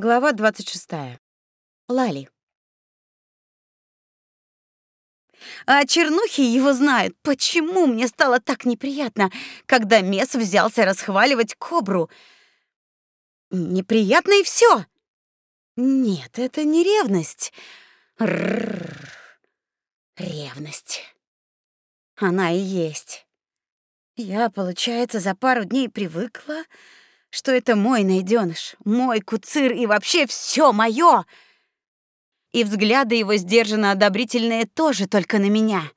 Глава 26. Лали. А чернухи его знают. Почему мне стало так неприятно, когда Мес взялся расхваливать кобру? Неприятно и все. Нет, это не ревность. Ревность. Она и есть. Я, получается, за пару дней привыкла что это мой найденыш, мой куцир и вообще все мое. И взгляды его сдержанно одобрительные тоже только на меня.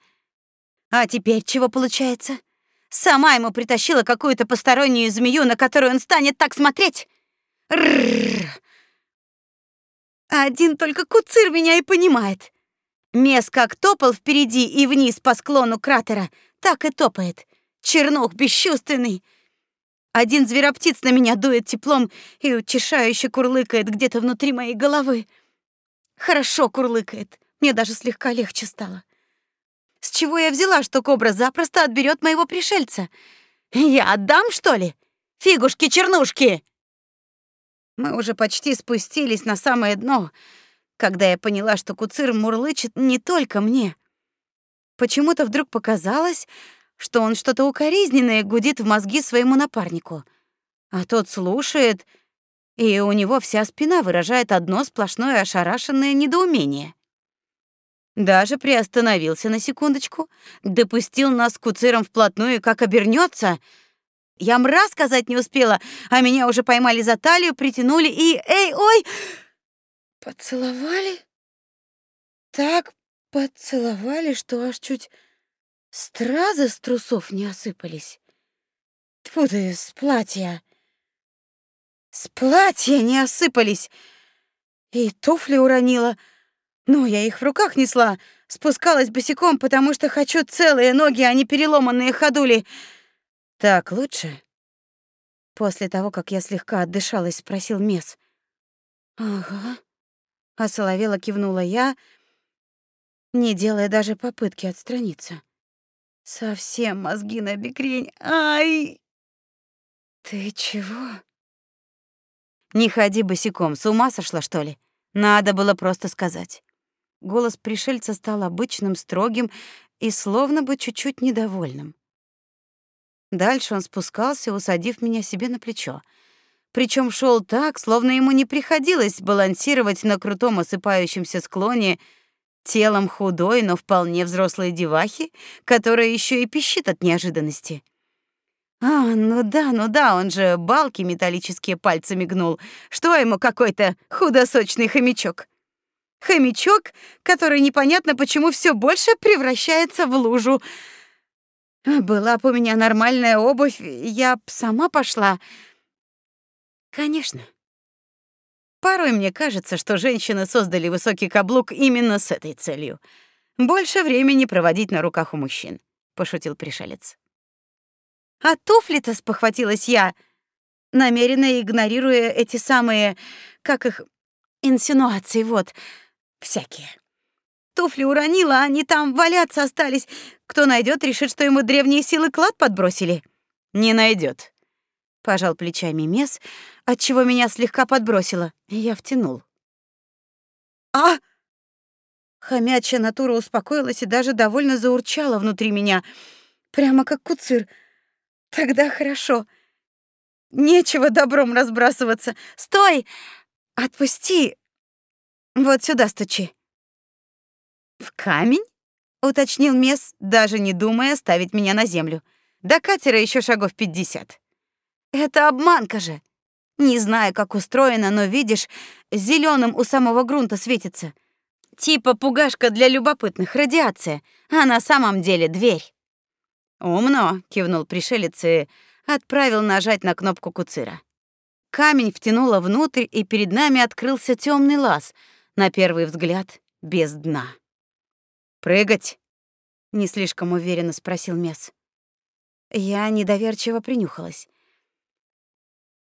А теперь чего получается? Сама ему притащила какую-то постороннюю змею, на которую он станет так смотреть. Рррр. Один только куцир меня и понимает. Мес как топал впереди и вниз по склону кратера, так и топает. Чернух бесчувственный, один звероптиц на меня дует теплом и утешающе курлыкает где-то внутри моей головы. Хорошо курлыкает. Мне даже слегка легче стало. С чего я взяла, что кобра запросто отберет моего пришельца? Я отдам, что ли? Фигушки-чернушки! Мы уже почти спустились на самое дно, когда я поняла, что куцир мурлычет не только мне. Почему-то вдруг показалось, что он что-то укоризненное гудит в мозги своему напарнику. А тот слушает, и у него вся спина выражает одно сплошное ошарашенное недоумение. Даже приостановился на секундочку, допустил нас с куциром вплотную, как обернется. Я мра сказать не успела, а меня уже поймали за талию, притянули и... Эй, ой! Поцеловали? Так поцеловали, что аж чуть Стразы с трусов не осыпались. Тьфу ты, с платья. С платья не осыпались. И туфли уронила. Ну, я их в руках несла, спускалась босиком, потому что хочу целые ноги, а не переломанные ходули. Так лучше? После того, как я слегка отдышалась, спросил Мес. Ага. А соловела кивнула я, не делая даже попытки отстраниться. Совсем мозги на бекрень. Ай! Ты чего? Не ходи босиком, с ума сошла, что ли? Надо было просто сказать. Голос пришельца стал обычным, строгим и словно бы чуть-чуть недовольным. Дальше он спускался, усадив меня себе на плечо. Причем шел так, словно ему не приходилось балансировать на крутом осыпающемся склоне телом худой, но вполне взрослой девахи, которая еще и пищит от неожиданности. А, ну да, ну да, он же балки металлические пальцами гнул. Что ему какой-то худосочный хомячок? Хомячок, который непонятно почему все больше превращается в лужу. Была бы у меня нормальная обувь, я б сама пошла. Конечно. Порой мне кажется, что женщины создали высокий каблук именно с этой целью. Больше времени проводить на руках у мужчин, пошутил пришелец. А туфли-то спохватилась я, намеренно игнорируя эти самые, как их, инсинуации, вот, всякие. Туфли уронила, они там валяться остались. Кто найдет, решит, что ему древние силы клад подбросили. Не найдет, пожал плечами Мес, от чего меня слегка подбросило. Я втянул. А Хомячья натура успокоилась и даже довольно заурчала внутри меня, прямо как куцир. Тогда хорошо. Нечего добром разбрасываться. Стой! Отпусти. Вот сюда стучи. В камень? уточнил Мес, даже не думая ставить меня на землю. До катера еще шагов пятьдесят. Это обманка же. Не знаю, как устроено, но видишь, зеленым у самого грунта светится. Типа пугашка для любопытных, радиация, а на самом деле дверь. Умно, кивнул пришелец и отправил нажать на кнопку куцира. Камень втянуло внутрь, и перед нами открылся темный лаз, на первый взгляд без дна. Прыгать? не слишком уверенно спросил Мес. Я недоверчиво принюхалась.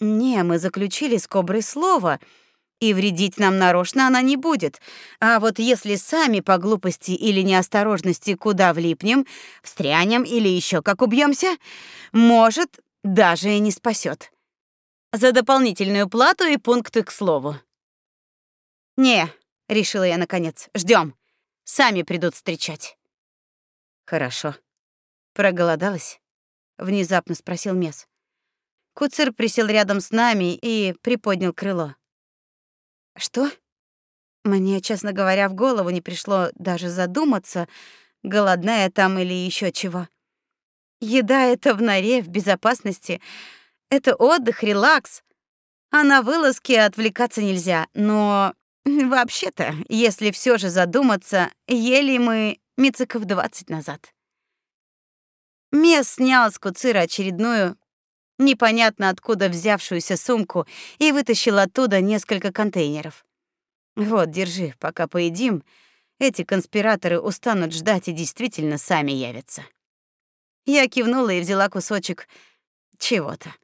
Не, мы заключили с коброй слово, и вредить нам нарочно она не будет. А вот если сами по глупости или неосторожности куда влипнем, встрянем или еще как убьемся, может, даже и не спасет. За дополнительную плату и пункты к слову. Не, решила я наконец. Ждем. Сами придут встречать. Хорошо. Проголодалась? внезапно спросил Мес. Куцир присел рядом с нами и приподнял крыло. Что? Мне, честно говоря, в голову не пришло даже задуматься, голодная там или еще чего. Еда это в норе, в безопасности. Это отдых, релакс. А на вылазке отвлекаться нельзя. Но вообще-то, если все же задуматься, ели мы мициков 20 назад. Мес снял с куцира очередную, непонятно откуда взявшуюся сумку и вытащил оттуда несколько контейнеров. Вот, держи, пока поедим, эти конспираторы устанут ждать и действительно сами явятся. Я кивнула и взяла кусочек чего-то.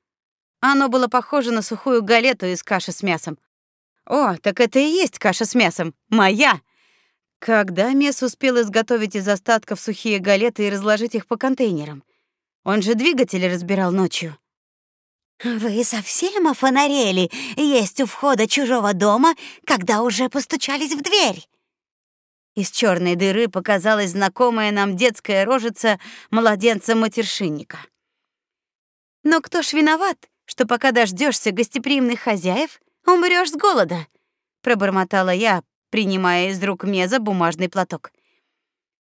Оно было похоже на сухую галету из каши с мясом. О, так это и есть каша с мясом. Моя. Когда Мес успел изготовить из остатков сухие галеты и разложить их по контейнерам? Он же двигатели разбирал ночью. Вы совсем офонарели есть у входа чужого дома, когда уже постучались в дверь. Из черной дыры показалась знакомая нам детская рожица младенца-матершинника. Но кто ж виноват, что пока дождешься гостеприимных хозяев, умрешь с голода? пробормотала я, принимая из рук Меза бумажный платок.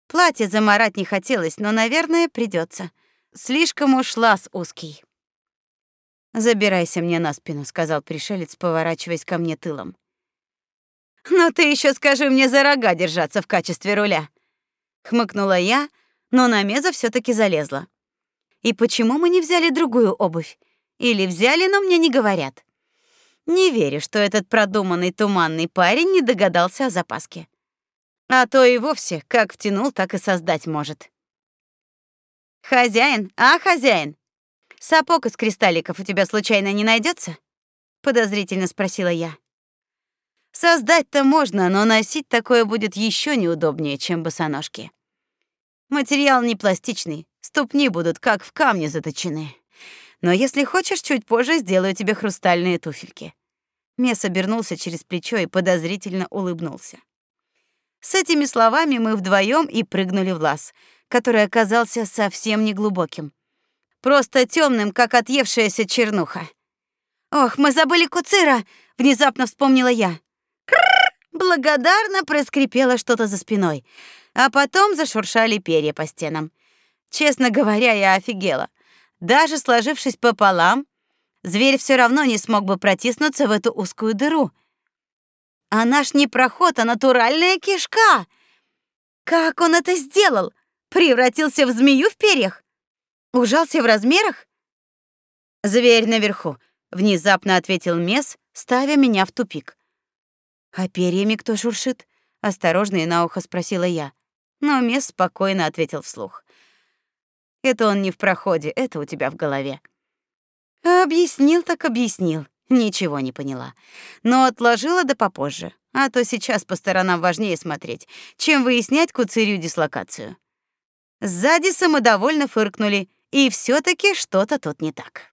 Платье заморать не хотелось, но, наверное, придется. Слишком уж лаз узкий. Забирайся мне на спину, сказал пришелец, поворачиваясь ко мне тылом. Но ты еще скажи мне за рога держаться в качестве руля, хмыкнула я, но на меза все таки залезла. И почему мы не взяли другую обувь? Или взяли, но мне не говорят? Не верю, что этот продуманный туманный парень не догадался о запаске. А то и вовсе как втянул, так и создать может. Хозяин, а хозяин, Сапог из кристалликов у тебя случайно не найдется? подозрительно спросила я. Создать-то можно, но носить такое будет еще неудобнее, чем босоножки. Материал не пластичный, ступни будут как в камне заточены. Но если хочешь, чуть позже сделаю тебе хрустальные туфельки. Мес обернулся через плечо и подозрительно улыбнулся. С этими словами мы вдвоем и прыгнули в лаз, который оказался совсем не глубоким просто темным, как отъевшаяся чернуха. Ох, мы забыли куцира, внезапно вспомнила я. Кррр! Благодарно проскрипело что-то за спиной, а потом зашуршали перья по стенам. Честно говоря, я офигела. Даже сложившись пополам, зверь все равно не смог бы протиснуться в эту узкую дыру. А наш не проход, а натуральная кишка. Как он это сделал? Превратился в змею в перьях? Ужался в размерах? Зверь наверху, внезапно ответил Мес, ставя меня в тупик. А перьями кто шуршит? осторожно и на ухо спросила я. Но Мес спокойно ответил вслух. Это он не в проходе, это у тебя в голове. Объяснил так объяснил. Ничего не поняла. Но отложила до попозже, а то сейчас по сторонам важнее смотреть, чем выяснять куцырю дислокацию. Сзади самодовольно фыркнули, и все таки что-то тут не так.